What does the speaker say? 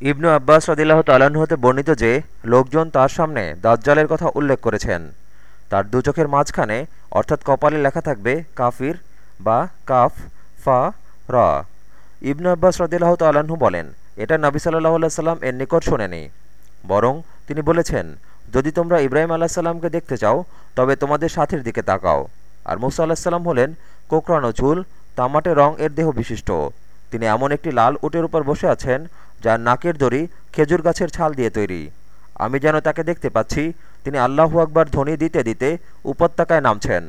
ইবনু আব্বাস রদিল্লাহ হতে বর্ণিত যে, লোকজন তার সামনে দাজ্জালের কথা উল্লেখ করেছেন। তার দু চোখের মাঝখানে অর্থাৎ কপালে লেখা থাকবে কাফির বা কাফ, ফা, র। ইবনু আব্বাস রদিল্লাহ তাল্লাহ্ন বলেন, এটা নবী সাল্লাহ সাল্লাম এর নিকট শোনেনি। বরং তিনি বলেছেন, যদি তোমরা ইব্রাহিম আল্লাহ সাল্লামকে দেখতে চাও, তবে তোমাদের সাথের দিকে তাকাও। আর মুসা আল্লাহ সাল্লাম হলেন কোকরানো চুল, তামাটে রং এর দেহ বিশিষ্ট। তিনি এমন একটি লাল উটের উপর বসে আছেন যার নাকের দড়ি খেজুর গাছের ছাল দিয়ে তৈরি। আমি যেন তাকে দেখতে পাচ্ছি, তিনি আল্লাহু আকবার ধ্বনি দিতে দিতে উপত্যকায় নামছেন।